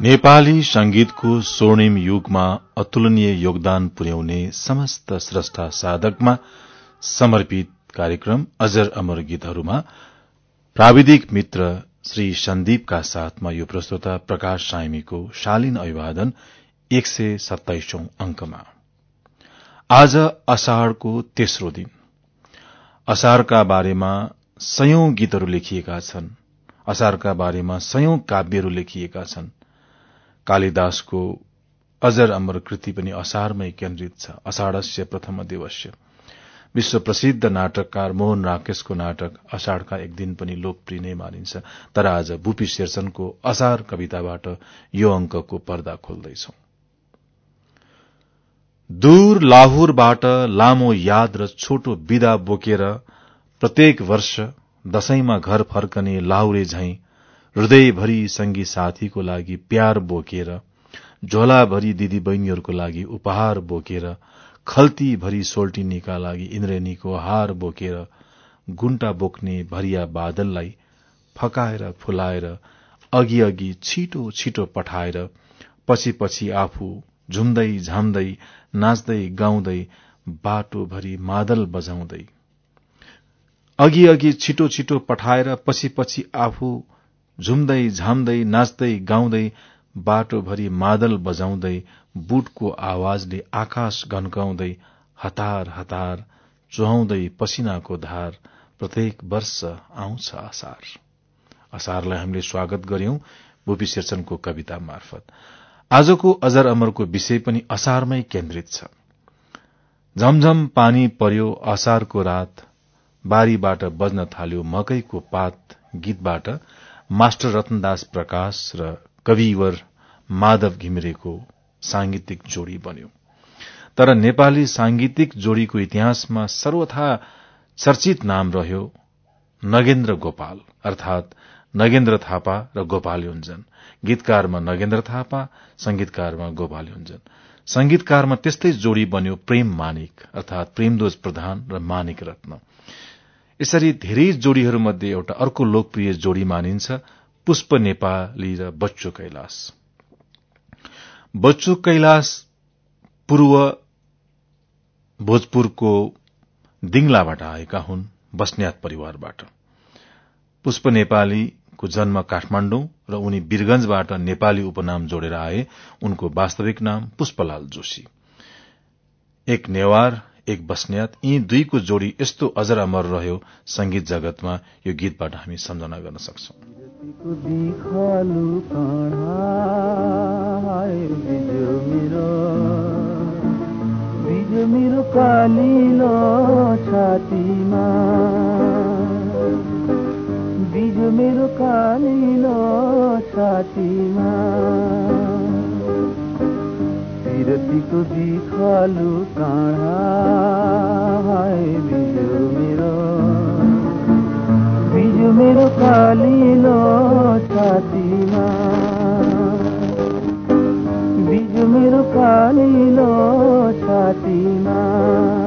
नेपाली संगीतको स्वर्णिम युगमा अतुलनीय योगदान पुर्याउने समस्त श्रष्टा साधकमा समर्पित कार्यक्रम अजर अमर गीतहरूमा प्राविधिक मित्र श्री सन्दीपका साथमा यो प्रस्तुता प्रकाश साइमीको शालीन अभिवादन एक सय सत्ताइसौं अंकमा आज असाढ़को तेस्रो दिन। असारका बारेमा सयौं गीतहरू लेखिएका छन्। असारका बारेमा सयौं काव्यहरू लेखिएका छन्। कालिदासको अजर अमर कृति पनि असारमै केन्द्रित छ। अषाढ़स्य प्रथम दिवस्य। विश्व प्रसिद्ध नाटककार मोहन राकेशको नाटक अषाढ़का एक दिन पनि लोकप्रिय नै मानिन्छ। तर आज बुपी शेरचनको असार कविताबाट यो अंकको पर्दा खोल्दैछौ। दूर लाहुरबाट लामो याद र छोटो विदा बोकेर प्रत्येक वर्ष दशैंमा घर फर्कने लाहुरे झैं हृदयभरि संगी साथीको लागि प्यार बोकेर झोलाभरि दिदी बहिनीहरूको लागि उपहार बोकेर खल्तीभरि सोल्टिनीका लागि इन्द्रेणीको हार बोकेर गुण्टा बोक्ने भरिया बादललाई फकाएर फुलाएर अघि अघि छिटो छिटो पठाएर पछि पछि आफू झुम्दै झाम्दै नाच्दै गाउँदै बाटोभरि मादल बजाउँदै। अघि अघि छिटो छिटो पठाएर पछि पछि आफू झुम्दै झाम्दै नाच्दै गाउँदै बाटोभरि मादल बजाउँदै बुटको आवाजले आकाश घन्काउँदै हतार हतार चुहाउँदै पसिनाको धार प्रत्येक वर्ष आउँछ असार। असारलाई हामीले स्वागत गर्यौं बुपी शेरचनको कविता मार्फत। आजको अजर अमरको विषय पनि असारमै केन्द्रित छ। झमझम पानी पर्यो असारको रात बारीबाट बज्न थाल्यो मकैको पात गीतबाट मास्टर रतनदास प्रकाश र कविवर माधव घिमिरेको सांगीतिक जोड़ी बन्यो। तर नेपाली सांगीतिक जोड़ीको इतिहासमा सर्वथा चर्चित नाम रह्यो नगेन्द्र गोपाल अर्थात नगेन्द्र थापा र गोपाल योन्जन। गीतकारमा नगेन्द्र थापा संगीतकारमा गोपाल योन्जन। संगीतकारमा त्यस्तै जोड़ी बन्यो प्रेम मानिक अर्थात प्रेमदोज प्रधान र मानिक रत्न। यसरी धेरै जोड़ीहरूमध्ये एउटा अर्को लोकप्रिय जोड़ी मानिन्छ पुष्प नेपाली र बच्चो कैलाश। बच्चो कैलाश पूर्व भोजपुरको दिङलाबाट आएका हुन् बस्न्यात परिवारबाट। पुष्प नेपालीको जन्म काठमाण्डु र उनी वीरगंजबाट नेपाली उपनाम जोडेर आए उनको वास्तविक नाम पुष्पलाल जोशी। एक नेवार एक बस्न्यात यी दुईको जोड़ी यस्तो अजर अमर रह्यो संगीत जगतमा। यो गीतबाट हामी सम्झना गर्न सक्छौ। मेरो। छातीमा। विरतीको बिखालु काँडा बिजो मेरो। बिजो मेरो कालिलो छातीमा। बिजो मेरो कालिलो छातीमा।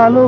कालो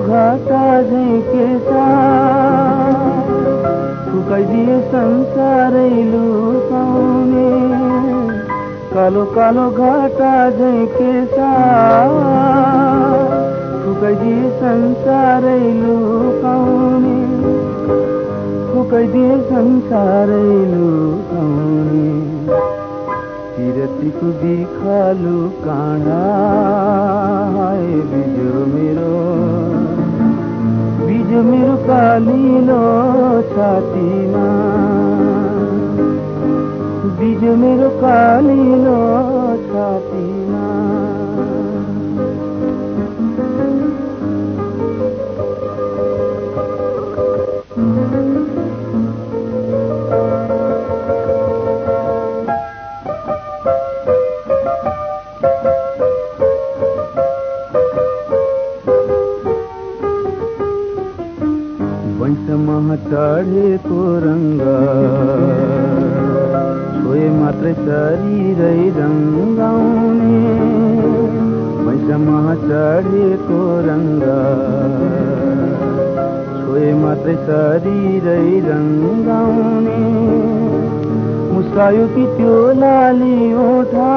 रङ्गाउने। मुस्कायो कि त्यो लाली ओठा।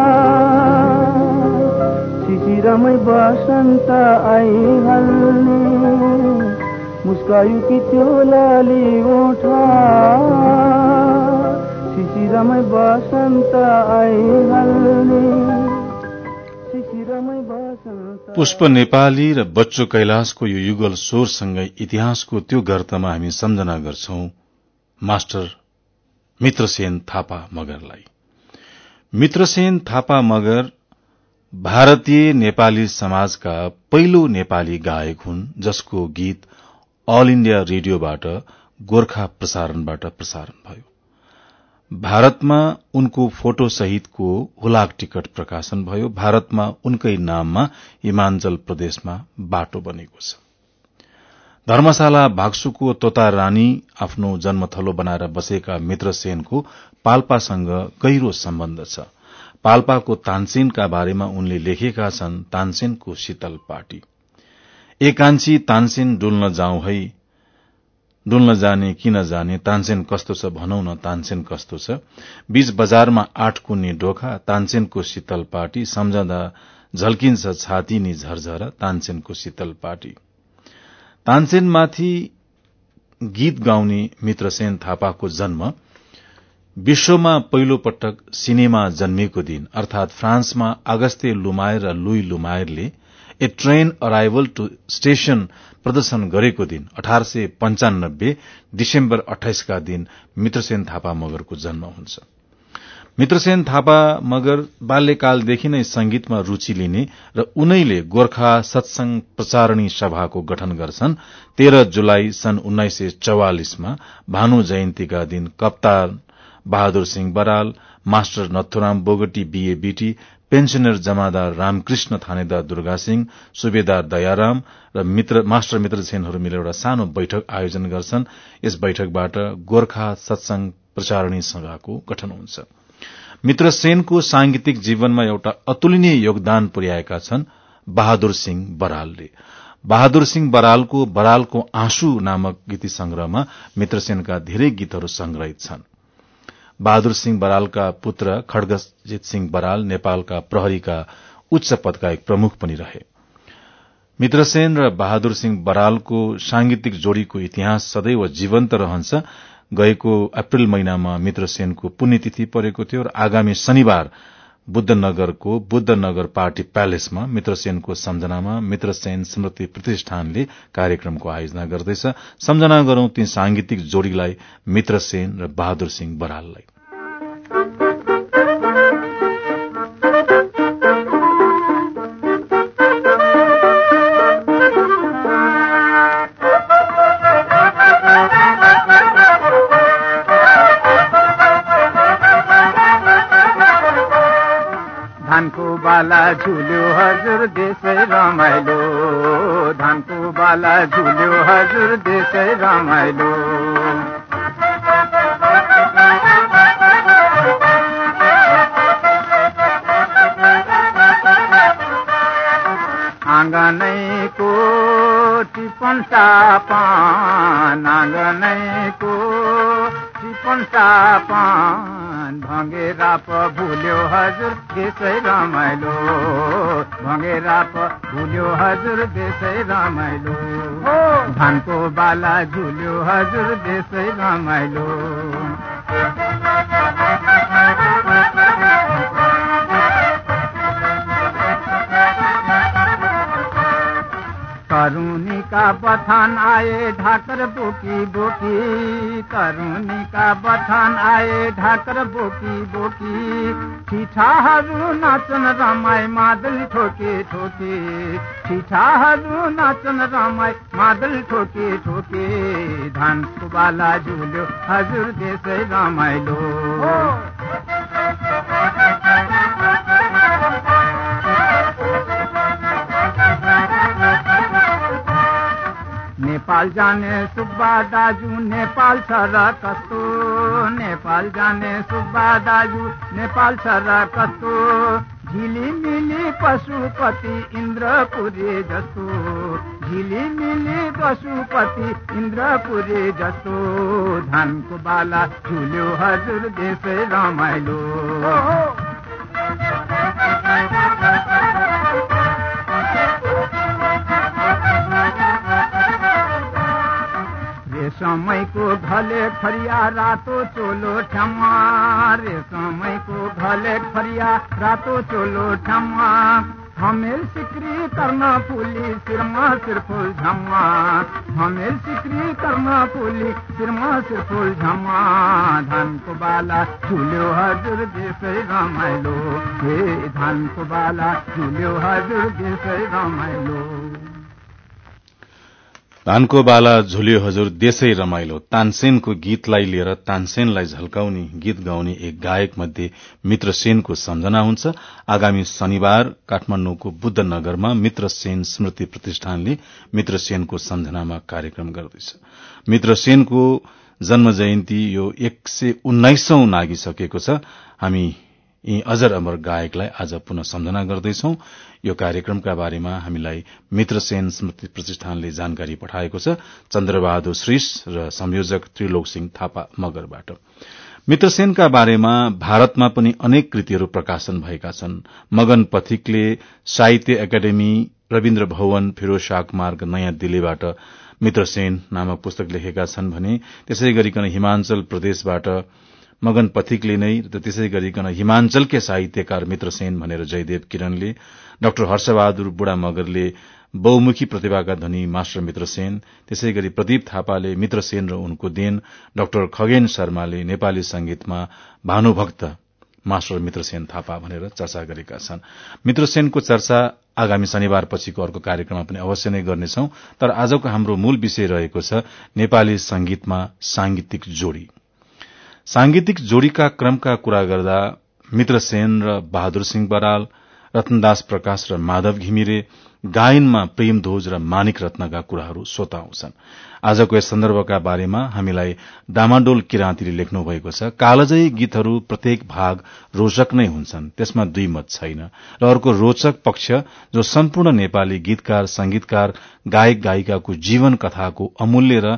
शिशिरमै बसन्त आइहाल्ने। मुस्कायो कि त्यो लाली उठा शिशिरमै बसन्त आइहाल्ने। पुष्प नेपाली र बच्चो कैलाशको यो युगल स्वरसँगै इतिहासको त्यो गर्तमा हामी सम्झना गर्छौ मास्टर मित्रसेन थापा मगरलाई। मित्रसेन थापा मगर भारतीय नेपाली समाजका पहिलो नेपाली गायक हुन् जसको गीत अल इण्डिया रेडियोबाट गोर्खा प्रसारणबाट प्रसारण भयो। भारतमा उनको फोटो सहितको हुलाक टिकट प्रकाशन भयो। भारतमा उनकै नाममा हिमाञ्चल प्रदेशमा बाटो बनेको छ। धर्मशाला भाग्सुको तोता रानी आफ्नो जन्मथलो बनाएर बसेका मित्र सेनको पाल्पासँग गहिरो सम्बन्ध छ। पाल्पाको तानसेनका बारेमा उनले लेखेका छन् तानसेनको शीतल पार्टी एकान्छी तानसेन डुल्न जाउँ है डुल्न जाने किन जाने तानसेन कस्तो छ भनौ न तानसेन कस्तो छ। बीच बजारमा आठ कुन्नी ढोका तानसेनको शीतल पार्टी सम्झँदा झल्किन्छ छाती नि झरझर तानसेनको शीतल पार्टी तानसेनमाथि गीत गाउने मित्रसेन थापाको जन्म विश्वमा पहिलो पटक सिनेमा जन्मिएको दिन अर्थात फ्रान्समा अगस्ते लुमायर र Louis लुमायरले a train arrival to station प्रदर्शन गरेको दिन अठार सय पञ्चानब्बे डिसेम्बर अठाइसका दिन मित्रसेन थापा मगरको जन्म हुन्छ। मित्रसेन थापा मगर बाल्यकालदेखि नै संगीतमा रूचि लिने र उनैले गोर्खा सत्संग प्रचारणी सभाको गठन गर्छन्। तेह्र जुलाई सन् उन्नाइस सय चौवालिसमा भानु जयन्तीका दिन कप्तान Bahadur Singh Baral master Nathuram Bogati BA BT pensioner जमादार रामकृष्ण थानेदार दुर्गा सिंह सुबेदार दयाराम र मित्र मास्टर मित्र सेनहरू मिलेर एउटा सानो बैठक आयोजन गर्छन्। यस बैठकबाट गोर्खा सत्संग प्रचारणी सभाको गठन हुन्छ। मित्र सेनको सांगीतिक जीवनमा एउटा अतुलनीय योगदान पुर्याएका छन् बहादुर सिंह बरालले। बहादुर सिंह बरालको बरालको आँसु नामक गीति संग्रहमा मित्रसेनका धेरै गीतहरू संग्रहित छनृ। बहादुर सिंह बरालका पुत्र खड्गजित सिंह बराल नेपालका प्रहरीका उच्च पदका एक प्रमुख पनि रहे। मित्रसेन र बहादुर सिंह बरालको सांगीतिक जोड़ीको इतिहास सदैव जीवन्त रहन्छ। गएको अप्रेल महिनामा मित्रसेनको पुण्यतिथि परेको थियो र आगामी शनिबार बुद्धनगरको बुद्धनगर पार्टी प्यालेसमा मित्रसेनको सम्झनामा मित्रसेन स्मृति प्रतिष्ठानले कार्यक्रमको आयोजना गर्दैछ। सम्झना गरौं ती सांगीतिक जोड़ीलाई मित्रसेन र बहादुर सिंह बराललाई। बाला झुल्यो हजुर देशै रमाइलो। धानको बाला झुल्यो हजुर देशै रमाइलो। आँगनैको टिपन टापान आँगनैको टिपन टापान भँगेरा प भुल्यो हजुर देशै रमाइलो भँगेरा प भुल्यो हजुर देशै रमाइलो धानको बाला झुल्यो हजुर देशै रमाइलो करुणिका बथान आए ढाकर बोकी बोकी। करुणिका बथान आए ढाकर बोकी बोकी। ठिठाहरू नाचन रमाई मादल ठोके ठोके। ठिठाहरू नाचन रमाई मादल ठोके ठोके। धानको बाला झुल्यो, हजुर देशै रमाइलो नेपाल जाने सुब्बा दाजु नेपाल छ र कस्तो? नेपाल जाने सुब्बा दाजु नेपाल छ र कस्तो? झिलिमिली पशुपति इन्द्रपुरी जस्तो। झिलिमिली पशुपति इन्द्रपुरी जस्तो। धानको बाला झुल्यो हजुर देशै रमाइलो। रेशमैको घले फरिया रातो चोलो ठ्यामा रेशमैको घले फरिया रातो चोलो ठ्यामा हमेल सिक्री कर्म फुली सिरमा सिरफुल झम्मा हमेल सिक्री कर्म फुली सिरमा सिरफुल झम्मा धानको बाला झुल्यो हजुर देशै रमाइलो हे धानको बाला झुल्यो हजुर देशै रमाइलो धानको बाला झुल्यो हजुर देशै रमाइलो। तानसेनको गीतलाई लिएर तानसेनलाई झल्काउने गीत गाउने एक गायक मध्ये मित्र सेनको सम्झना हुन्छ। आगामी शनिबार काठमाण्डुको बुद्ध नगरमा मित्र सेन स्मृति प्रतिष्ठानले मित्र सेनको सम्झनामा कार्यक्रम गर्दैछ। मित्र सेनको जन्म जयन्ती यो एक सय उन्नाइसौं नागिसकेको छ। हामी यी अजर अमर गायकलाई आज पुनः सम्झना गर्दैछौ। यो कार्यक्रमका बारेमा हामीलाई मित्रसेन स्मृति प्रतिष्ठानले जानकारी पठाएको छ चन्द्रबहादुर श्रीष र संयोजक त्रिलोक सिंह थापा मगरबाट। मित्रसेनका बारेमा भारतमा पनि अनेक कृतिहरू प्रकाशन भएका छन्। मगन पथिकले साहित्य एकाडेमी रविन्द्र भवन फिरोज मार्ग नयाँ दिल्लीबाट मित्रसेन नामक पुस्तक लेखेका छन् भने त्यसै गरिकन हिमाचल प्रदेशबाट मगन पथिकले नै र त्यसै गरिकन हिमाञ्चलकै साहित्यकार मित्र सेन भनेर जयदेव किरणले डाक्टर हर्षबहादुर बुढा मगरले बहुमुखी प्रतिभाका धनी मास्टर मित्र सेन त्यसै गरी प्रदीप थापाले मित्र सेन र उनको देन डाक्टर खगेन शर्माले नेपाली संगीतमा भानुभक्त मास्टर मित्रसेन थापा भनेर चर्चा गरेका छन्। मित्रसेनको चर्चा आगामी शनिबार पछिको अर्को कार्यक्रममा पनि अवश्य नै गर्नेछौ तर आजको हाम्रो मूल विषय रहेको छ नेपाली संगीतमा सांगीतिक जोड़ी। सांगीतिक जोड़ीका क्रमका कुरा गर्दा मित्र सेन र बहादुर सिंह बराल रत्नदास प्रकाश र माधव घिमिरे गायनमा प्रेम ध्वज र मानिक रत्नका कुराहरू स्वत आउँछन्। आजको यस सन्दर्भका बारेमा हामीलाई डामाडोल किराँतीले लेख्नु भएको छ कालजयी गीतहरू प्रत्येक भाग रोचक नै हुन्छन् त्यसमा दुई मत छैन। र अर्को रोचक पक्ष जो सम्पूर्ण नेपाली गीतकार संगीतकार गायक गायिकाको जीवन कथाको अमूल्य र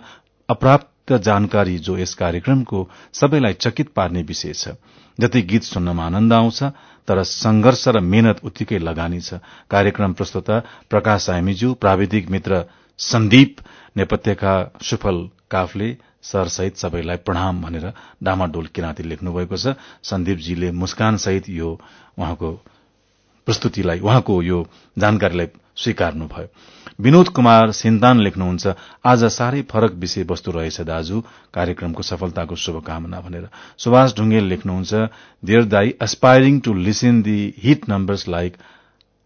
अप्राप्त जानकारी जो यस कार्यक्रमको सबैलाई चकित पार्ने विषय छ। जति गीत सुन्नमा आनन्द आउँछ तर संघर्ष र मेहनत उत्तिकै लगानी छ। कार्यक्रम प्रस्तुता प्रकाश सामीज्यू प्राविधिक मित्र सन्दीप नेपथ्यका सुफल काफले सरसहित सबैलाई प्रणाम भनेर डामाडोल किराँती लेख्नु भएको छ। सन्दीपजीले मुस्कान सहित यो उहाँको प्रस्तुतिलाई उहाँको यो जानकारीलाई स्वीकार्नुभयो। विनोद कुमार सिन्तान लेख्नुहुन्छ आज साह्रै फरक विषय वस्तु रहेछ दाजु। कार्यक्रमको सफलताको शुभकामना भनेर। सुभाष ढुङ्गेल लेख्नुहुन्छ देयर दाई aspiring to listen the hit numbers like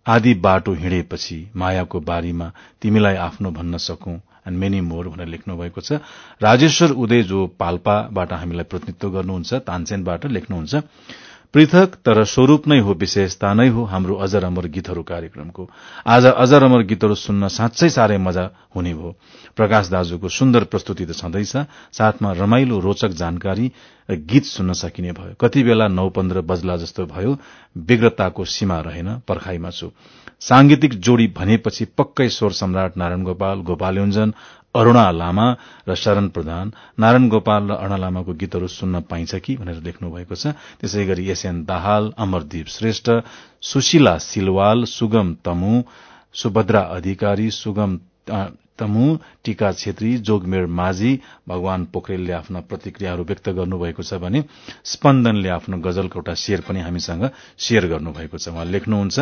आदि बाटो हिँडेपछि मायाको बारीमा तिमीलाई आफ्नो भन्न सकौं एण्ड मेनी मोर भनेर लेख्नु भएको छ। राजेश्वर उदय जो पाल्पाबाट हामीलाई प्रतिनिधित्व गर्नुहुन्छ तानसेनबाट लेख्नुहुन्छ पृथक तर स्वरूप नै हो विशेषता नै हो हाम्रो अजर अमर गीतहरू कार्यक्रमको। आज अजर अमर गीतहरू सुन्न साँच्चै साह्रै मजा हुने भयो प्रकाश दाजुको सुन्दर प्रस्तुति त छँदैछ। साथमा रमाइलो रोचक जानकारी गीत सुन्न सकिने भयो। कति बेला नौ पन्ध्र बजला जस्तो भयो। विग्रताको सीमा रहेन पर्खाईमा छु। सांगीतिक जोड़ी भनेपछि पक्कै स्वर सम्राट नारायण गोपाल गोपाल योजन अरूणा लामा र शरण प्रधान नारायण गोपाल र अरूणा लामाको गीतहरू सुन्न पाइन्छ कि भनेर लेख्नु भएको छ। त्यसै गरी एसएन दाहाल अमरदीप श्रेष्ठ सुशीला सिलवाल सुगम तमु सुभद्रा अधिकारी सुगम तमु टीका छेत्री जोगमेर माझी भगवान पोखरेलले आफ्ना प्रतिक्रियाहरू व्यक्त गर्नुभएको छ भने स्पन्दनले आफ्नो गजलको एउटा शेर पनि हामीसँग शेयर गर्नुभएको छ। उहाँ लेख्नुहुन्छ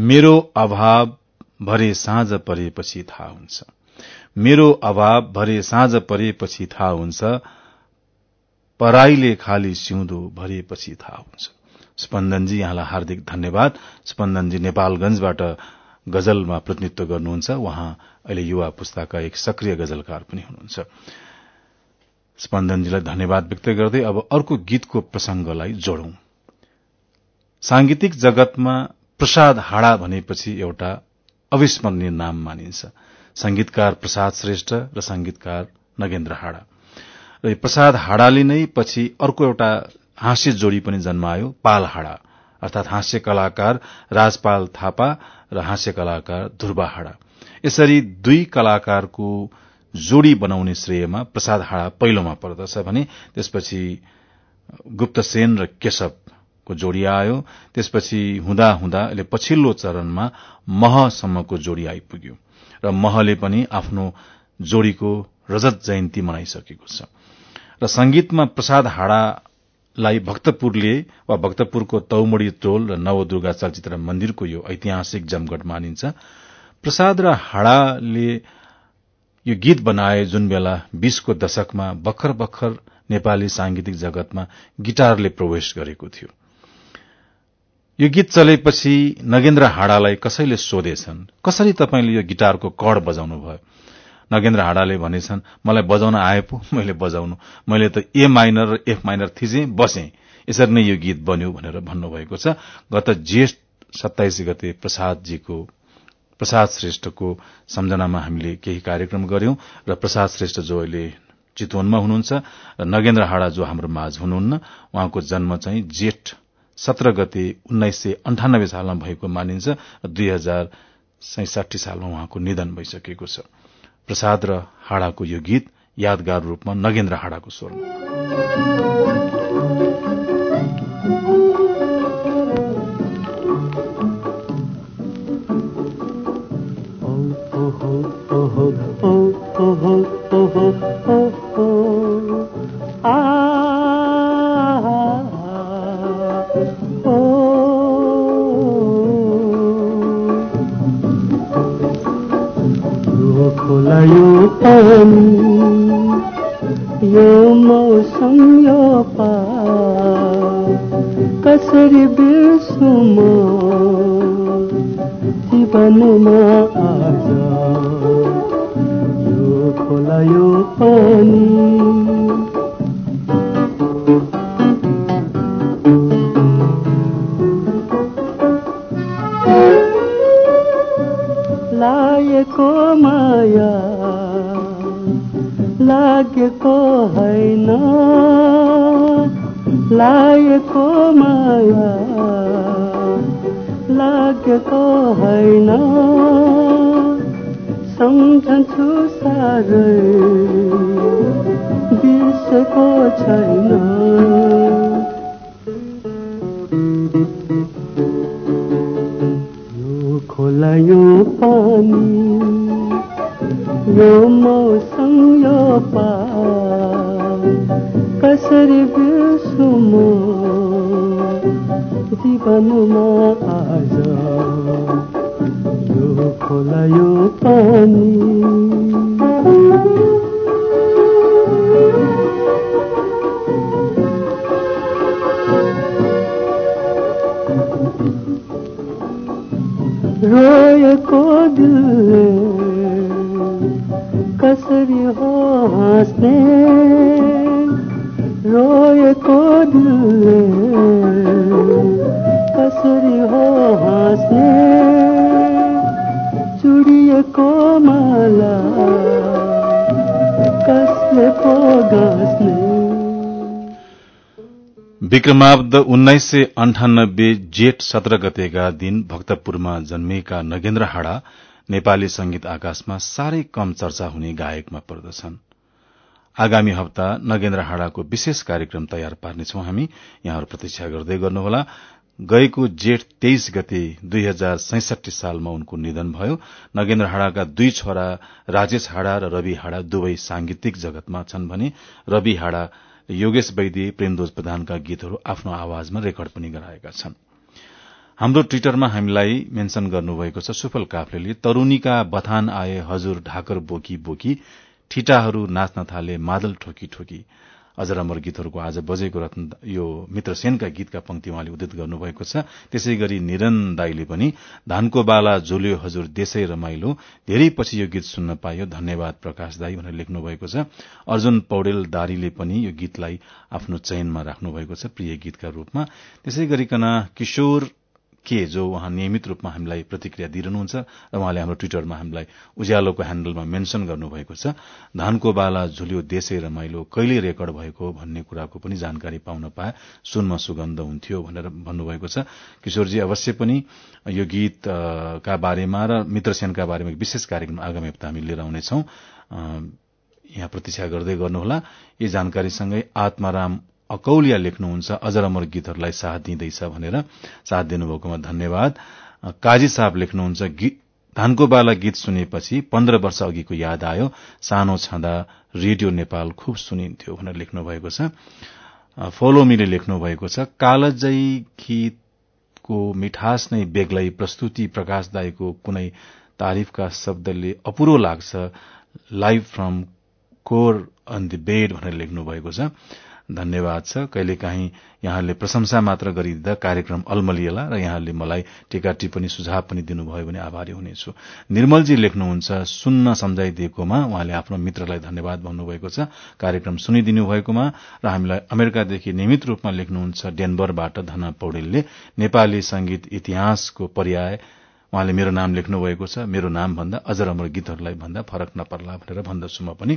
मेरो अभाव भरे साँझ परेपछि थाहा हुन्छ। मेरो अभाव भरे साँझ परेपछि थाहा हुन्छ पराईले खाली सिउँदो भरेपछि थाहा हुन्छ। स्पन्दनजी यहाँलाई हार्दिक धन्यवाद। स्पन्दनजी नेपालगंजबाट गजलमा प्रतिनिधित्व गर्नुहुन्छ। उहाँ अहिले युवा पुस्ताका एक सक्रिय गजलकार पनि हुनुहुन्छ। स्पन्दनजीलाई धन्यवाद व्यक्त गर्दै अब अर्को गीतको प्रसंगलाई जोडौं। सांगीतिक जगतमा प्रसाद हाडा भनेपछि एउटा अविस्मरणीय नाम मानिन्छ। संगीतकार प्रसाद श्रेष्ठ र संगीतकार नगेन्द्र हाडा। र प्रसाद हाडाले नै पछि अर्को एउटा हाँस्य जोड़ी पनि जन्मायो पाल हाडा अर्थात हास्य कलाकार राजपाल थापा र हास्य कलाकार ध्रुवा हाडा। यसरी दुई कलाकारको जोड़ी बनाउने श्रेयमा प्रसाद हाडा पहिलोमा पर्दछ भने त्यसपछि गुप्तसेन र केशवको जोड़ी आयो त्यसपछि हुँदा हुँदा अहिले पछिल्लो चरणमा महसम्मको जोड़ी आइपुग्यो। र महले पनि आफ्नो जोड़ीको रजत जयन्ती मनाइसकेको छ। र संगीतमा प्रसाद हाडा लाई भक्तपुरले वा भक्तपुरको तौमडी टोल र नवदुर्गा चलचित्र मन्दिरको यो ऐतिहासिक जमघट मानिन्छ। प्रसाद र हाडाले यो गीत बनाए जुन बेला बीसको दशकमा भर्खर भर्खर नेपाली सांगीतिक जगतमा गिटारले प्रवेश गरेको थियो। यो गीत चलेपछि नगेन्द्र हाडालाई कसैले सोधेछन्? कसरी तपाईँले यो गिटारको कड बजाउनु भयो नगेन्द्र हाडाले भनेछन् मलाई बजाउन आए पो मैले बजाउनु। मैले त ए माइनर र एफ माइनर थिचे बसे। यसरी नै यो गीत बन्यो भनेर भन्नुभएको छ। गत जेठ सत्ताइस गते प्रसादजीको प्रसाद श्रेष्ठको सम्झनामा हामीले केही कार्यक्रम गर्यौं र प्रसाद श्रेष्ठ जो अहिले चितवनमा हुनुहुन्छ र नगेन्द्र हाडा जो हाम्रो माझ हुनुहुन्न उहाँको जन्म चाहिँ जेठ सत्र गते उन्नाइस सय अन्ठानब्बे सालमा भएको मानिन्छ दुई हजार सैसाठी सालमा उहाँको निधन भइसकेको छ। प्रसाद र हाडाको यो गीत यादगार रूपमा नगेन्द्र हाडाको स्वरमा। यो मौसम यो पा कसरी बिर्सु म? जीवनमा आज यो खोला यो पानी। लागेको माया लागेको होइन। लागेको माया लागेको होइन। सम्झन्छु साह्रै बिर्सेको छैन। खोला यो पानी यो मौसम यो पा कसरी बिर्सु म जीवनमा आज यो खोला यो पानी रोएको दिलले कसरी हो हाँस्ने रोएको दिलले कसरी हो हाँस्ने चुडिएको माला कसले पो गाँस्ने विक्रमाब्द उन्नाइस सय अन्ठानब्बे जेठ सत्र गतेका दिन भक्तपुरमा जन्मिएका नगेन्द्र हाडा नेपाली संगीत आकाशमा साह्रै कम चर्चा हुने गायकमा पर्दछन्। आगामी हप्ता नगेन्द्र हाडाको विशेष कार्यक्रम तयार पार्नेछौ हामी। यहाँहरू प्रतीक्षा गर्दै गर्नुहोला। गएको जेठ तेइस गते दुई हजार सैसठी सालमा उनको निधन भयो। नगेन्द्र हाडाका दुई छोरा राजेश हाडा र रवि हाडा दुवै सांगीतिक जगतमा छन् भने रवि हाडा योगेश वैद्य प्रेमदोज प्रधानका गीतहरू आफ्नो आवाजमा रेकर्ड पनि गराएका छन्। हाम्रो ट्विटरमा हामीलाई मेन्शन गर्नुभएको छ सुफल काफ्लेले तरूणीका बथान आए हजुर ढाकर बोकी बोकी ठिटाहरू नाच्न थाले मादल ठोकी ठोकी। अजर अमर गीतहरूको आज बजेको रत्न यो मित्र सेनका गीतका पंक्ति उहाँले उद्धित गर्नुभएको छ। त्यसै गरी निरन दाईले पनि धानको बाला झोल्यो हजुर देशै रमाइलो धेरै पछि यो गीत सुन्न पाइयो धन्यवाद प्रकाश दाई भनेर लेख्नु भएको छ। अर्जुन पौडेल दारीले पनि यो गीतलाई आफ्नो चयनमा राख्नु भएको छ प्रिय गीतका रूपमा। त्यसै गरिकन किशोर के जो उहाँ नियमित रूपमा हामीलाई प्रतिक्रिया दिइरहनुहुन्छ र उहाँले हाम्रो ट्विटरमा हामीलाई उज्यालोको ह्याण्डलमा मेन्शन गर्नुभएको छ। धानको बाला झुल्यो देशै रमाइलो कहिले रेकर्ड भएको भन्ने कुराको पनि जानकारी पाउन पाए सुनमा सुगन्ध हुन्थ्यो भनेर भन्नुभएको छ। किशोरजी अवश्य पनि यो गीतका बारेमा र मित्रसेनका बारेमा विशेष कार्यक्रम आगामी हप्ता हामी लिएर आउनेछौ। यहाँ प्रतीक्षा गर्दै गर्नुहोला। यी जानकारीसँगै आत्माराम अकौलिया लेख्नुहुन्छ अजर अमर गीतहरूलाई साथ दिँदैछ भनेर साथ दिनुभएकोमा धन्यवाद। काजी साहब लेख्नुहुन्छ धानको बाला गीत सुनेपछि पन्ध्र वर्ष अघिको याद आयो सानो छँदा रेडियो नेपाल खुब सुनिन्थ्यो भनेर लेख्नु भएको छ। फोलोमीले लेख्नु भएको छ कालजै गीतको मिठास नै बेग्लै प्रस्तुति प्रकाशदायीको कुनै तारिफका शब्दले अपुरो लाग्छ live from core on the bed भनेर लेख्नु भएको छ। धन्यवाद छ। कहिलेकाहीँ यहाँले प्रशंसा मात्र गरिदिँदा कार्यक्रम अल्मलिएला र यहाँले मलाई टीका टिप्पणी सुझाव पनि दिनुभयो भने आभारी हुनेछु। निर्मलजी लेख्नुहुन्छ सुन्न सम्झाइदिएकोमा उहाँले आफ्नो मित्रलाई धन्यवाद भन्नुभएको छ। कार्यक्रम सुनिदिनु भएकोमा र हामीलाई अमेरिकादेखि नियमित रूपमा लेख्नुहुन्छ डेनबरबाट धना पौडेलले। नेपाली संगीत इतिहासको पर्याय। उहाँले मेरो नाम लेख्नु भएको छ। मेरो नाम भन्दा अझ राम्रो गीतहरूलाई भन्दा फरक नपर्ला भनेर भन्दछु म पनि।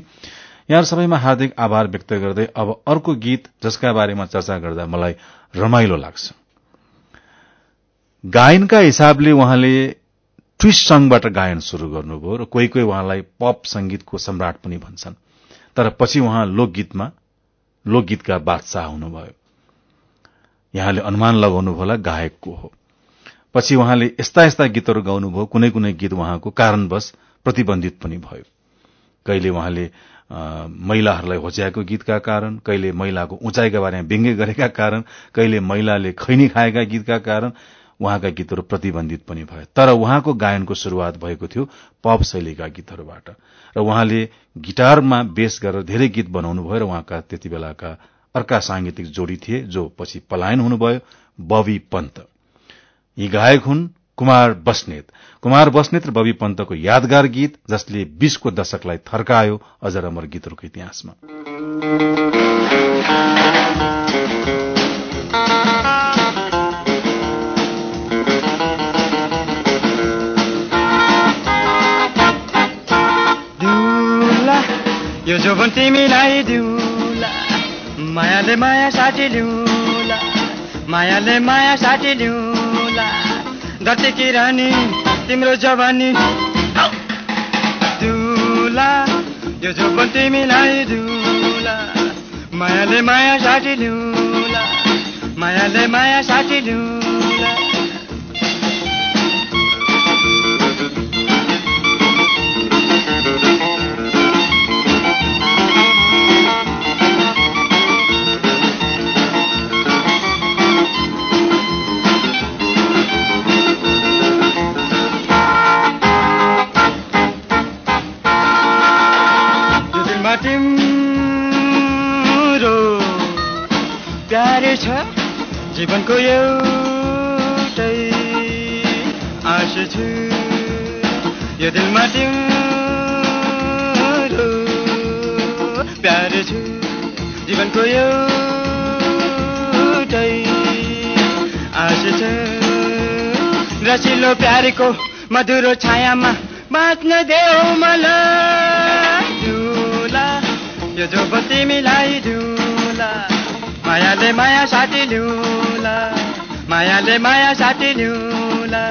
यहाँ सबैमा हार्दिक आभार व्यक्त गर्दै अब अर्को गीत जसका बारेमा चर्चा गर्दा मलाई रमाइलो लाग्छ। गायनका हिसाबले उहाँले ट्विस्ट सङबाट गायन शुरू गर्नुभयो र कोही कोही उहाँलाई पप संगीतको सम्राट पनि भन्छन्। तर पछि उहाँ लोकगीतमा लोकगीतका बादशाह हुनुभयो। यहाँले अनुमान लगाउनु होला गायकको हो। पछि उहाँले यस्ता यस्ता गीतहरू गाउनुभयो कुनै कुनै गीत उहाँको कारणवश प्रतिबन्धित पनि भयो। कहिले उहाँले महिलाहरूलाई होच्याएको गीतका कारण कहिले महिलाको उचाइका बारेमा व्यङ्ग्य गरेका कारण कहिले महिलाले खैनी खाएका गीतका कारण उहाँका गीतहरू प्रतिबन्धित पनि भए। तर उहाँको गायनको शुरूआत भएको थियो पप शैलीका गीतहरूबाट। र उहाँले गिटारमा बेस गरेर धेरै गीत बनाउनु भयो र उहाँका त्यति बेलाका अर्का सांगीतिक जोडी थिए जो पछि पलायन हुनुभयो बबी पन्त। यी गायक हुन् कुमार बस्नेत। कुमार बस्नेत र बबी पन्तको यादगार गीत जसले बीसको दशकलाई थर्कायो अजर अमर गीतहरूको इतिहासमा। यो जोबन तिमीलाई दिउला। मायाले माया साटी लिउला मायाले माया साटी लिउला। धरती रानी तिम्रो जवानी। दुला यो जो पनि तिमीलाई दुला। मायाले माया साटी लिउला मायाले माया साटी लिउला छ जीवनको एउटै आश छु। यो दिलमा तिम्रो प्यार छु। जीवनको एउटै आश छ। रसिलो प्यारको मधुरो छायामा बाँच्न देऊ मलाई। यो जो तिमीलाई धुला मायाले माया साथी ल्याउला मायाले माया साथी ल्याउला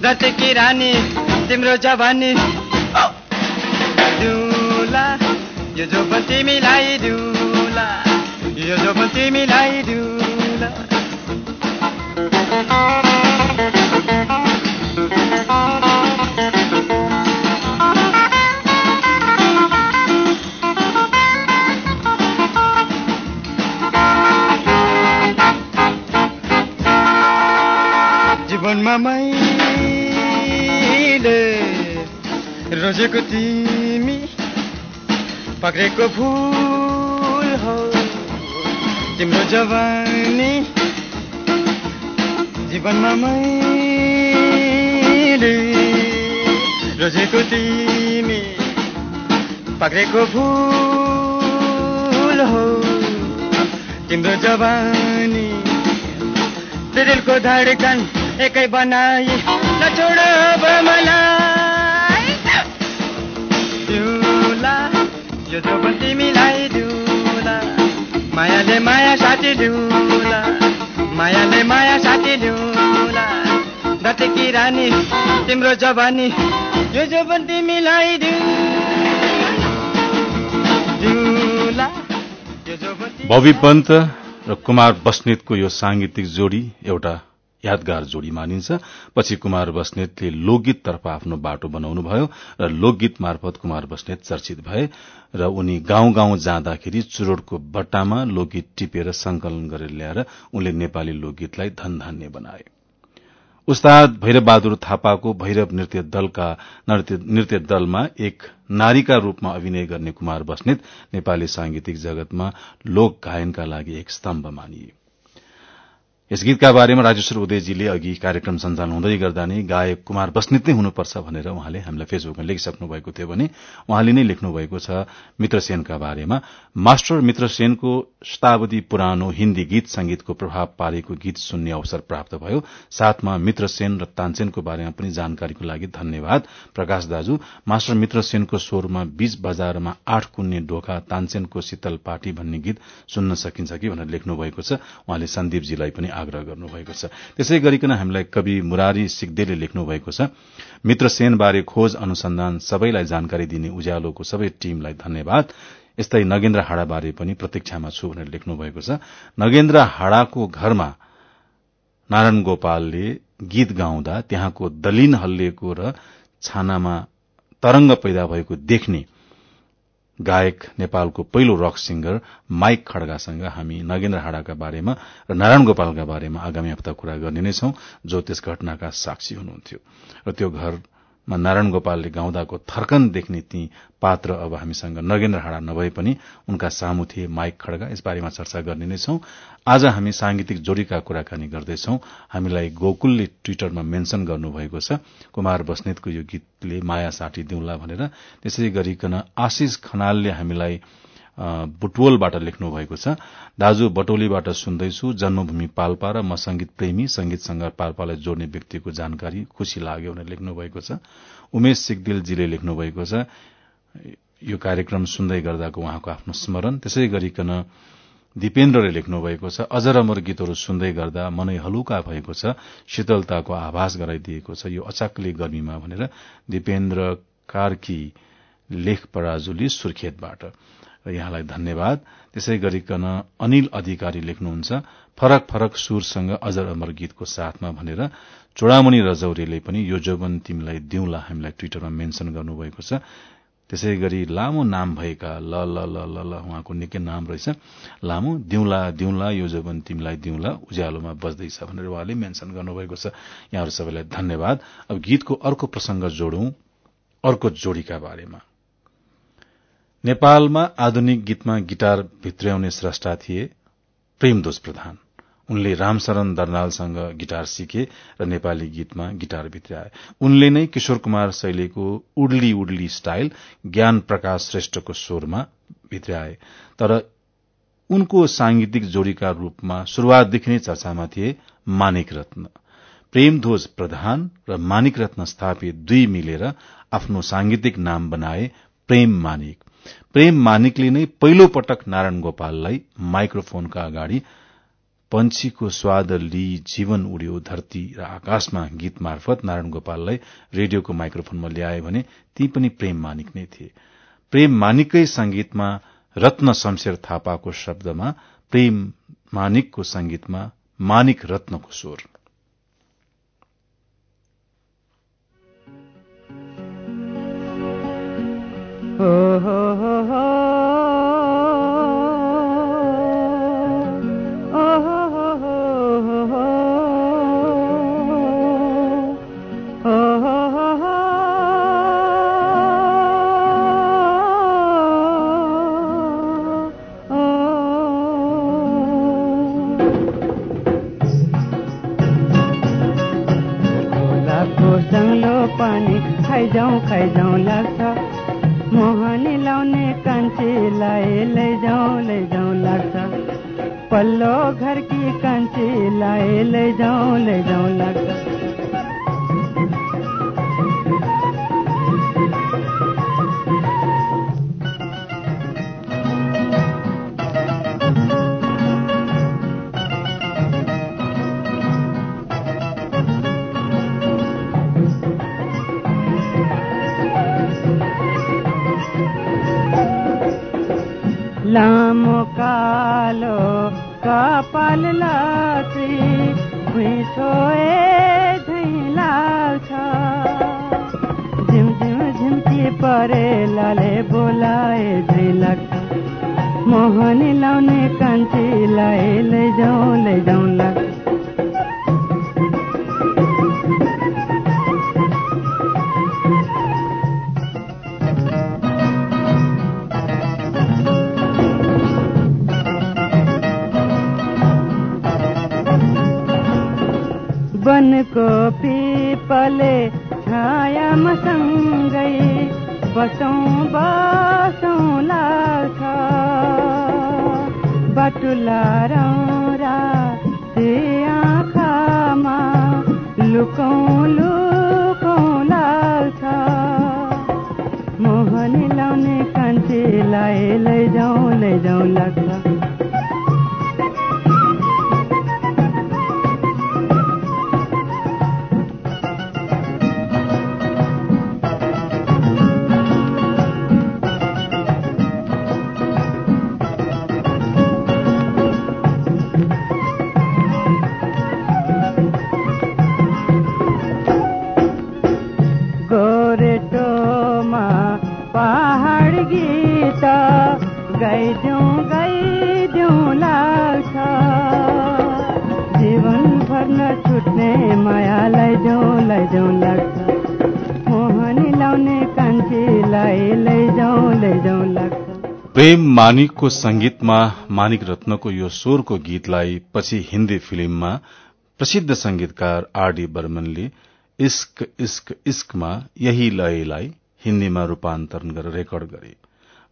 जतिकी रानी तिम्रो जवानी। दिउला यो जो पनि तिमीलाई दिउला यो जो पनि तिमीलाई दिउला जीवनमा मैले रोजेको तिमी पक्रेको फुल हो तिम्रो जवानी जीवनमा मैले रोजेको तिमी पक्रेको फुल हो तिम्रो जवानी दिलको धडकन एकै बनाई नछोड अब मलाई। दिउला यो जोबन तिमीलाई दिउला मायाले माया साथी दिउला मायाले माया साथी दिउला दतेकी रानी तिम्रो जवानी यो जोबन तिमीलाई दिउ दिउला बबी पन्त र कुमार बस्नेतको यो सांगीतिक जोडी एउटा यादगार जोडी मानिन्छ। पछि कुमार बस्नेतले लोकगीततर्फ आफ्नो बाटो बनाउनुभयो र लोकगीत मार्फत कुमार बस्नेत चर्चित भए र उनी गाउँ गाउँ जाँदाखेरि चुरोटको बट्टामा लोकगीत टिपेर संकलन गरेर ल्याएर उनले नेपाली लोकगीतलाई धनधान्य बनाए। उस्ताद भैरव बहादुर थापाको भैरव नृत्य दलका नृत्य दलमा एक नारीका रूपमा अभिनय गर्ने कुमार बस्नेत नेपाली सांगीतिक जगतमा लोक गायनका लागि एक स्तम्भ मानिए। यस गीतका बारेमा राजेश्वर उदयजीले अघि कार्यक्रम सञ्चालन हुँदै गर्दा नै गायक कुमार बस्नेत नै हुनुपर्छ भनेर उहाँले हामीलाई फेसबुकमा लेखिसक्नु भएको थियो भने उहाँले नै लेख्नु भएको छ मित्र सेनका बारेमा। मास्टर मित्र सेनको शतावधि पुरानो हिन्दी गीत संगीतको प्रभाव पारेको गीत सुन्ने अवसर प्राप्त भयो। साथमा मित्र सेन र तानसेनको बारेमा पनि जानकारीको लागि धन्यवाद। प्रकाश दाजु मास्टर मित्र सेनको स्वरमा बीच बजारमा आठ कुन्ने ढोका तानसेनको शीतल पाटी भन्ने गीत सुन्न सकिन्छ कि भनेर लेख्नु भएको छ। उहाँले सन्दीपजीलाई पनि आग्रह गर्नुभएको छ। त्यसै गरिकन हामीलाई कवि मुरारी सिग्देले लेख्नु भएको छ मित्र सेनबारे खोज अनुसन्धान सबैलाई जानकारी दिने उज्यालोको सबै टीमलाई धन्यवाद। यस्तै नगेन्द्र हाडाबारे पनि प्रतीक्षामा छु भनेर लेख्नु भएको छ। नगेन्द्र हाडाको घरमा नारायण गोपालले गीत गाउँदा त्यहाँको दलिन हल्लिएको र छानामा तरंग पैदा भएको देख्ने गायक नेपालको पहिलो रक सिंगर माइक खड्गासँग हामी नगेन्द्र हाडाका बारेमा र नारायण गोपालका बारेमा आगामी हप्ता कुरा गर्ने नै छौं जो त्यस घटनाका साक्षी हुनुहुन्थ्यो। र त्यो घरमा नारायण गोपालले गाउँदाको थर्कन देख्ने ती पात्र अब हामीसँग नगेन्द्र हाडा नभए पनि उनका सामु थिए माइक खड्गा। यसबारेमा चर्चा गर्ने नै छौं। आज हामी सांगीतिक जोड़ीका कुराकानी गर्दैछौ। हामीलाई गोकुलले ट्विटरमा मेन्शन गर्नुभएको छ कुमार बस्नेतको यो गीतले माया साटी दिउला भनेर। त्यसै गरिकन आशिष खनालले हामीलाई बुटवलबाट लेख्नु भएको छ। दाजु बटोलीबाट सुन्दैछु। जन्मभूमि पाल्पा र म संगीत प्रेमी संगीतसँग पाल्पालाई जोड्ने व्यक्तिको जानकारी खुशी लाग्यो भनेर लेख्नु भएको छ। उमेश सिगदेलजीले लेख्नु भएको छ। यो कार्यक्रम सुन्दै गर्दाको उहाँको आफ्नो स्मरण। त्यसै गरिकन दिपेन्द्रले लेख्नु भएको छ। अजर अमर गीतहरू सुन्दै गर्दा मनै हलुका भएको छ। शीतलताको आभास गराइदिएको छ यो अचाक्ले गर्मीमा भनेर दिपेन्द्र कार्की लेख पराजुली सुर्खेतबाट। यहाँलाई धन्यवाद। त्यसै गरिकन अनिल अधिकारी लेख्नुहुन्छ फरक फरक सुरसँग अजर अमर गीतको साथमा भनेर चोड़ामणि रजौरीले पनि यो जोबन तिमीलाई दिउला हामीलाई ट्विटरमा मेन्शन गर्नुभएको छ। त्यसै गरी लामो नाम भएका ल ल ल ल ल उहाँको निकै नाम रहेछ। लामो दिउला दिउला यो जोबन तिमीलाई दिउला उज्यालोमा बज्दैछ भनेर उहाँले मेन्शन गर्नुभएको छ। यहाँहरू सबैलाई धन्यवाद। अब गीतको अर्को प्रसंग जोडौं अर्को जोडीका बारेमा। नेपालमा आधुनिक गीतमा गिटार भित्र्याउने स्रष्टा थिए प्रेमदोष प्रधान। उनले रामशरण दर्नालसँग गिटार सिके र नेपाली गीतमा गिटार भित्र्याए। उनले नै किशोर कुमार शैलीको उडली उडली स्टाइल ज्ञान प्रकाश श्रेष्ठको स्वरमा भित्र्याए। तर उनको सांगीतिक जोड़ीका रूपमा शुरूआतदेखि नै चर्चामा थिए मानिक रत्न। प्रेमध्वज प्रधान र मानिक रत्न स्थापित दुई मिलेर आफ्नो सांगीतिक नाम बनाए प्रेम मानिक। प्रेम मानिकले नै पहिलो पटक नारायण गोपाललाई माइक्रोफोनका अगाडि पंक्षीको स्वाद लि जीवन उड्यो धरती र आकाशमा गीत मार्फत नारायण गोपाललाई रेडियोको माइक्रोफोनमा ल्याए भने ती पनि प्रेम मानिक नै थिए। प्रेम मानिककै संगीतमा रत्न शमशेर थापाको शब्दमा प्रेम मानिकको संगीतमा मानिक रत्नको स्वर। पानी खाइजाउँ खाइजाउँ लाग्छ कान्छीलाई लैजाउँ लैजाउँ लाग्छ पल्लो घरकी कान्छीलाई लैजाउँ लैजाउँ लाग्छ लामो कालो कपाल लासी भुइँछोए झैँ लाग्छ झिमझिम झिम्की परे लाले बोलाए झैँ लाग्छ मोहनी लाउने कान्छीलाई लैजाउँ लैजाउँ लाग्छ वनको पिपले छायामा सँगै बसौँ बसौँ लाग्छ बाटुला रौरा आँखामा लुकौँ लुकौँ लाग्छ मोहनी लाउने कान्छीलाई लैजाउँ लैजाउँ लाग्छ। गीत गाइदिउँ गाइदिउँ लाग्छ जीवन भर नछुट्ने माया लैजाउँ लैजाउँ लाग्छ मोहनी लाउने कान्छीलाई लैजाउँ लैजाउँ लाग्छ प्रेम मानिकको संगीतमा मानिक रत्नको यो स्वरको गीतलाई पछि हिन्दी फिल्ममा प्रसिद्ध संगीतकार आरडी बर्मनले इश्क इश्क इश्कमा यही लयलाई हिन्दीमा रूपान्तरण गरेर रेकर्ड गरे।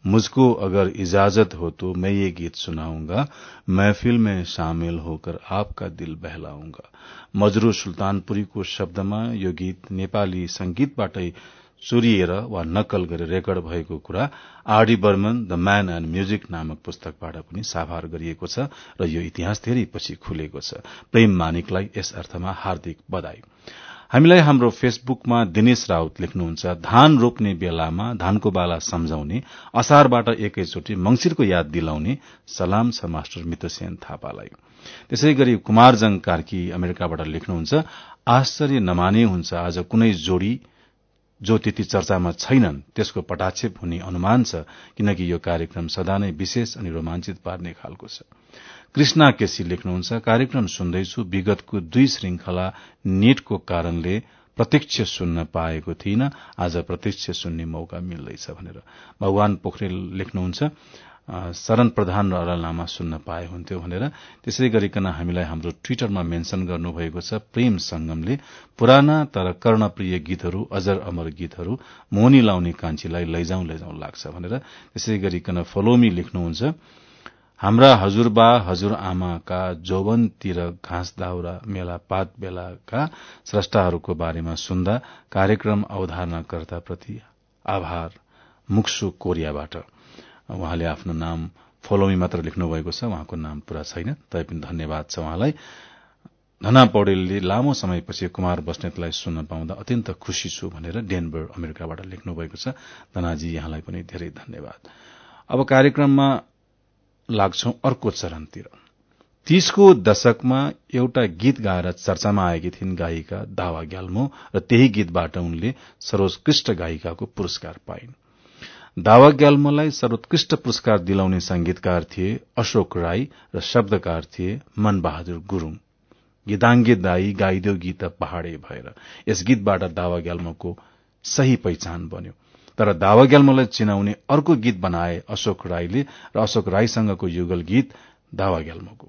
मुझको अगर इजाजत हो तो मैं ये गीत सुनाऊंगा। महफिल में शामिल होकर आपका दिल बहलाऊंगा। मजरू सुल्तानपुरीको शब्दमा यो गीत नेपाली संगीतबाटै चुरिएर वा नकल गरेर रेकर्ड भएको कुरा RD Burman the man and music नामक पुस्तकबाट पनि साभार गरिएको छ र यो इतिहास धेरै पछि खुलेको छ। प्रेम मानिकलाई यस अर्थमा हार्दिक बधाई। हामीलाई हाम्रो फेसबुकमा दिनेश राउत लेख्नुहुन्छ धान रोप्ने बेलामा धानको बाला सम्झाउने असारबाट एकैचोटि मंगिरको याद दिलाउने सलाम छ मास्टर मित्रसेन थापालाई त्यसै गरी कुमारजङ कार्की अमेरिकाबाट लेख्नुहुन्छ आश्चर्य नमाने हुन्छ आज कुनै जोड़ी जो त्यति चर्चामा छैनन् त्यसको पटाक्षेप हुने अनुमान छ किनकि यो कार्यक्रम सदा नै विशेष अनि रोमाञ्चित पार्ने खालको छ। कृष्णा केसी लेख्नुहुन्छ। कार्यक्रम सुन्दैछु। विगतको दुई श्रृंखला नेटको कारणले प्रत्यक्ष सुन्न पाएको थिइन। आज प्रत्यक्ष सुन्ने मौका मिल्दैछ भनेर भगवान पोखरेल लेख्नुहुन्छ। शरण प्रधान र अरल लामा सुन्न पाए हुन्थ्यो भनेर। त्यसै गरिकन हामीलाई हाम्रो ट्विटरमा मेन्शन गर्नुभएको छ। प्रेम संगमले पुराना तर कर्णप्रिय गीतहरू अजर अमर गीतहरू मोहनी लाउने कान्छीलाई लैजाउँ लैजाउँ लाग्छ भनेर। त्यसै गरिकन फलोमी लेख्नुहुन्छ। हाम्रा हजुरबा हजुरआमाका जौवनतिर घाँस दाउरा मेला पात बेलाका स्रष्टाहरूको बारेमा सुन्दा कार्यक्रम अवधारणाकर्ताप्रति आभार। मुक्सु कोरियाबाट। उहाँले आफ्नो नाम फलोमी मात्र लेख्नु भएको छ उहाँको नाम पूरा छैन तैपनि धन्यवाद छ उहाँलाई। धना पौडेलले लामो समयपछि कुमार बस्नेतलाई सुन्न पाउँदा अत्यन्त खुशी छु भनेर डेनबर अमेरिकाबाट लेख्नु भएको छ। धनाजी यहाँलाई पनि धेरै धन्यवाद। अब कार्यक्रममा लाग्छौ अर्को चरणतिर। तीसको दशकमा एउटा गीत गाएर चर्चामा आएकी थिइन् गायिका दावा ग्याल्मो र त्यही गीतबाट उनले सर्वोत्कृष्ट गायिकाको पुरस्कार पाइन्। दावा ग्याल्मोलाई सर्वोत्कृष्ट पुरस्कार दिलाउने संगीतकार थिए अशोक राई र शब्दकार थिए मनबहादुर गुरूङ। गीताङ्गे दाई गाइदेऊ गीत पहाडे भएर यस गीतबाट दावा ग्याल्मोको सही पहिचान बन्यो। तर दावा ग्याल्मोलाई चिनाउने अर्को गीत बनाए अशोक राईले र अशोक राईसँगको युगल गीत दावा ग्याल्मोको।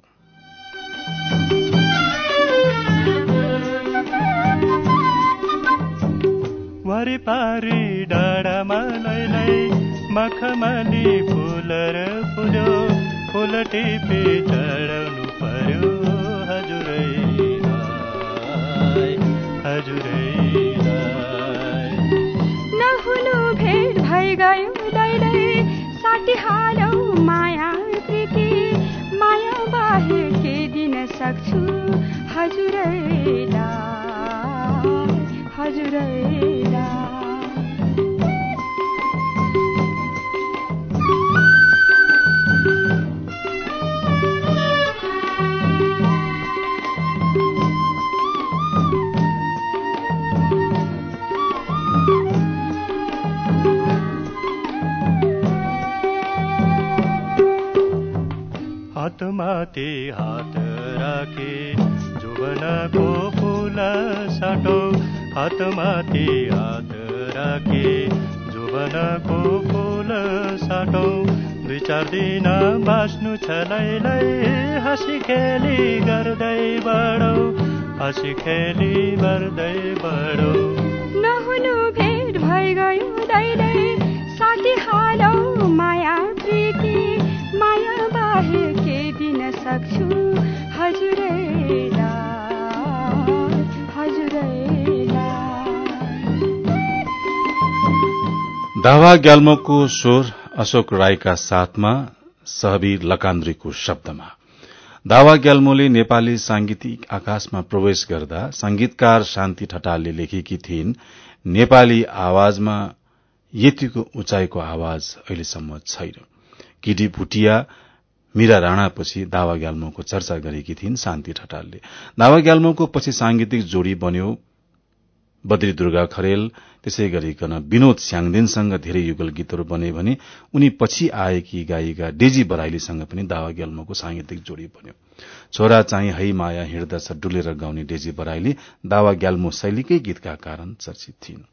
वरिपारी डाँडामा लैलै मखमली फुल र फुल्यो फुल टिपी चढाउनु पर्यो हजुरै हजुरै भइ गयो दैलै साटी हालौ माया प्रीति माया बाहेक के दिन सक्छु हजुरैलाई हजुरैलाई। हातमाथि हात राखे जुवनको फुल साटो हातमाथि हात राखे जुवनको फुल साटो। दुई चार दिन बाँच्नु छ लैलै हाँसी खेली गर्दै बढौ हाँसी खेली गर्दै बढौ। नहुनु भेट भइ गयो दैलै साथी हालौ दावा ग्याल्मोको स्वर अशोक राईका साथमा सहबीर लकान्द्रीको शब्दमा। दावा ग्याल्मोले नेपाली सांगीतिक आकाशमा प्रवेश गर्दा संगीतकार शान्ति ठटालले लेखेकी थिइन् नेपाली आवाजमा यतिको उचाइको आवाज अहिलेसम्म छैन। किडी भुटिया मीरा राणापछि दावा ग्याल्मोको चर्चा गरेकी थिइन् शान्ति ठटालले। दावा ग्याल्मोको पछि सांगीतिक जोड़ी बन्यो बद्री दुर्गा खरेल त्यसै गरिकन विनोद स्याङदेनसँग धेरै युगल गीतहरू बने भने उनी पछि आएकी गायिका डेजी बराइलीसँग पनि दावा ग्याल्मोको सांगीतिक जोड़ी बन्यो। छोरा चाहिँ है माया हिँड्दछ डुलेर गाउने डेजी बराइली दावा ग्याल्मो शैलीकै गीतका कारण चर्चित थिइन्।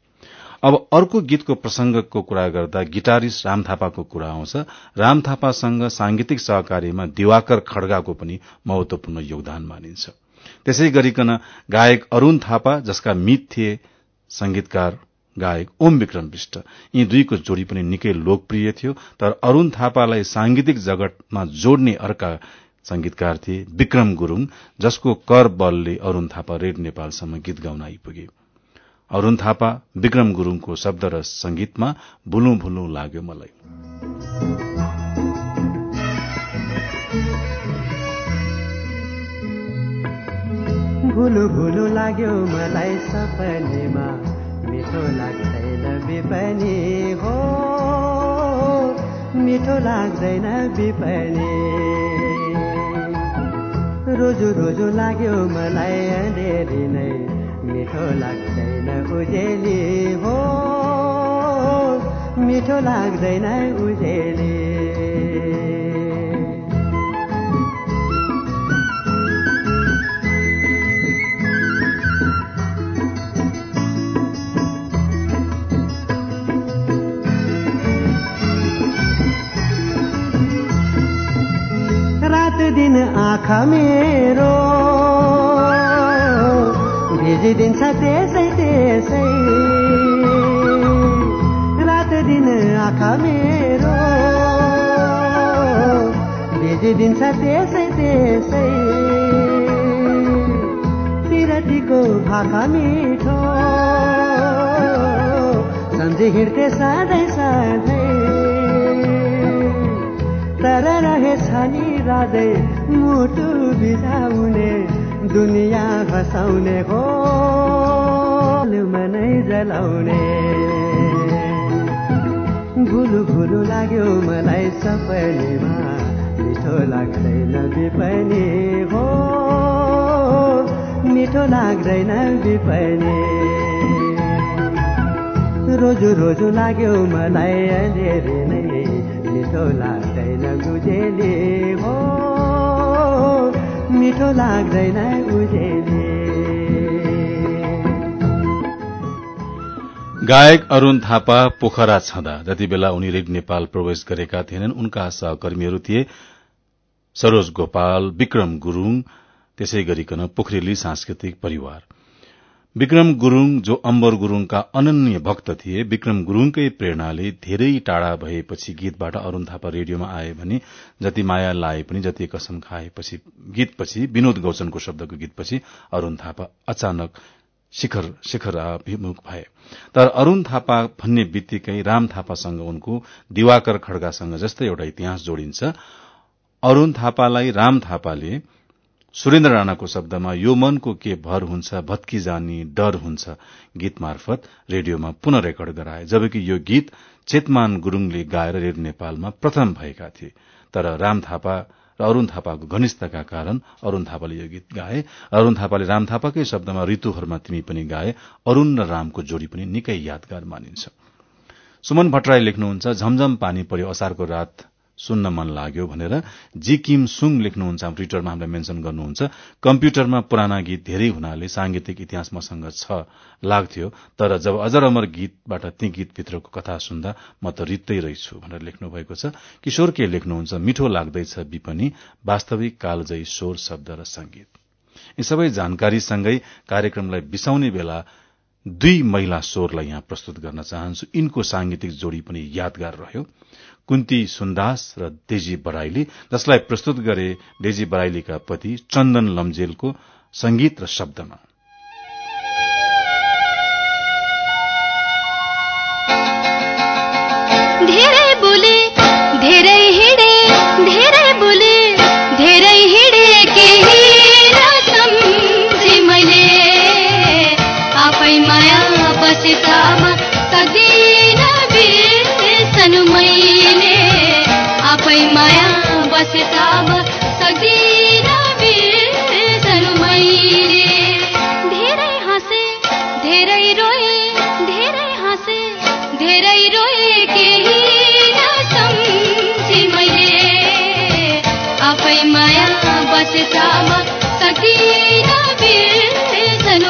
अब अर्को गीतको प्रसंगको कुरा गर्दा गिटारिस्ट राम थापाको कुरा आउँछ। राम थापासँग सांगीतिक सहकारीमा दिवाकर खड्गाको पनि महत्वपूर्ण योगदान मानिन्छ। त्यसै गरिकन गायक अरूण थापा जसका मित थिए संगीतकार गायक ओम विक्रम विष्ट यी दुईको जोड़ी पनि निकै लोकप्रिय थियो तर अरूण थापालाई सांगीतिक जगतमा जोड्ने अर्का संगीतकार थिए विक्रम गुरूङ जसको कर बलले अरूण थापा रेड नेपालसम्म गीत गाउन आइपुगे। अरूण थापा विक्रम गुरूङको शब्द र संगीतमा भुलु भुलु लाग्यो मलाई। भुलु भुलु लाग्यो मलाई सपनीमा। मिठो लाग्दैन बिपनी हो। मिठो लाग्दैन बिपनी रोजु रोजु लाग्यो मलाई अँधेरी नै। मिठो लाग्दैन उजेली हो। मिठो लाग्दैन उजेली। रात दिन आँखा मेरो भिजिदिन्छ त्यसै त्यसै। रात दिन आँखा मेरो। भिजिदिन्छ त्यसै त्यसै। पिरतीको भाका मिठो। सम्झी हिँड्थे सधैँ सधैँ। तर रहेछ नि राधै मुटु बिजाउने दुनियाँ हँसाउने हो मनै जलाउने। भुलु भुलु लाग्यो मलाई सपनीमा मिठो लाग्दैन बिपनी हो। मिठो लाग्दैन बिपनी रोजु रोजु लाग्यो मलाई अँधेरी नै मिठो लाग्दैन गुजेली हो। मिठो लाग्दैन उजेली। गायक अरूण थापा पोखरा छँदा। जति बेला उनी रेड नेपाल प्रवेश गरेका थिएनन् उनका सहकर्मीहरू थिए सरोज गोपाल विक्रम गुरूङ त्यसै गरिकन पोखरेली सांस्कृतिक परिवार। विक्रम गुरूङ जो अम्बर गुरूङका अनन्य भक्त थिए विक्रम गुरूङकै प्रेरणाले धेरै टाढा भएपछि गीतबाट अरूण थापा रेडियोमा आए भने जति माया लाए पनि जति कसम खाएपछि गीतपछि विनोद गौचनको शब्दको गीतपछि अरूण थापा अचानक शिखर शिखर अभिमुख भए। तर अरूण थापा भन्ने बित्तिकै राम थापासँग उनको दिवाकर खड्गासँग जस्तै एउटा इतिहास जोडिन्छ। अरूण थापालाई राम थापाले सुरेन्द्र राणाको शब्दमा यो मनको के भर हुन्छ भत्की जानी डर हुन्छ गीत मार्फत रेडियोमा पुनः रेकर्ड गराए जबकि यो गीत चेतमान गुरूङले गाएर रेडियो नेपालमा प्रथम भएका थिए। तर राम थापा र अरूण थापाको घनिष्ठताका कारण अरूण थापाले यो गीत गाए। अरूण थापाले राम थापाकै शब्दमा ऋतुहरूमा तिमी पनि गाए अरूण र रामको जोडी पनि निकै यादगार मानिन्छ। सुमन भट्टराई लेख्नुहुन्छ झमझम पानी पर्यो असारको रात। सुन्न मन लाग्यो भनेर जी किम सुङ लेख्नुहुन्छ ट्विटरमा हामीलाई मेन्सन गर्नुहुन्छ। कम्प्युटरमा पुराना गीत धेरै हुनाले सांगीतिक इतिहास मसँग छ लाग्थ्यो। तर जब अजर अमर गीतबाट ती गीतभित्रको कथा सुन्दा म त रित्तै रहेछु भनेर लेख्नु भएको छ। किशोर के लेख्नुहुन्छ? मिठो लाग्दैछ विपनी वास्तविक कालजयी स्वर शब्द र संगीत यी सबै जानकारीसँगै कार्यक्रमलाई बिसाउने बेला दुई महिला स्वरलाई यहाँ प्रस्तुत गर्न चाहन्छु। यिनको सांगीतिक जोडी पनि यादगार रह्यो। कुन्ती सुन्दास र डेजी बराइली जसलाई प्रस्तुत गरे डेजी बराइलीका पति चन्दन लम्जेलको संगीत र शब्दमा।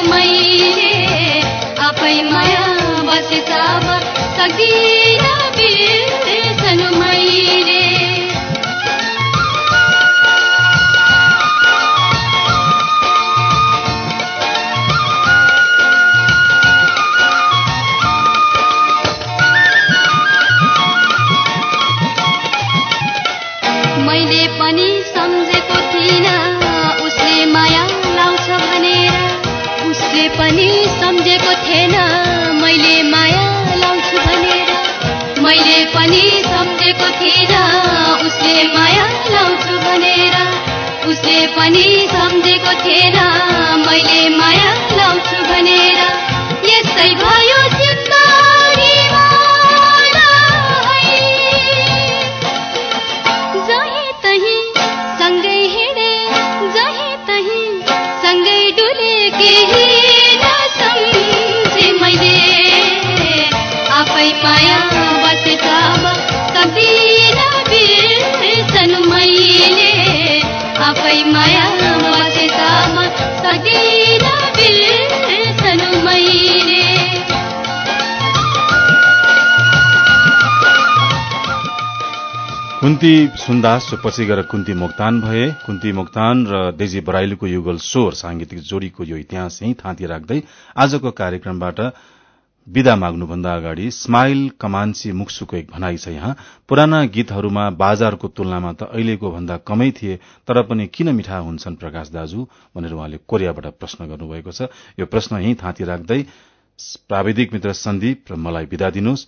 मैले आफै माया थिइनँ उसले माया लाउँछु भनेर उसले पनि सम्झेको थिएन मैले माया लाउँछु भनेर यस्तै भयो कुन्ती सुन्दास पछि गएर कुन्ती मोक्तान भए। कुन्ती मोक्तान र डेजी बराइलीको युगल स्वर सांगीतिक जोडीको यो इतिहास यही थाँती राख्दै आजको कार्यक्रमबाट विदा माग्नुभन्दा अगाडि स्माइल कमान्सी मुक्सुको एक भनाई छ यहाँ। पुराना गीतहरूमा बाजारको तुलनामा त अहिलेको भन्दा कमै थिए तर पनि किन मिठा हुन्छन् प्रकाश दाजु भनेर उहाँले कोरियाबाट प्रश्न गर्नुभएको छ। यो प्रश्न यही थाँती राख्दै प्राविधिक मित्र सन्दीप र मलाई विदा दिनुहोस्।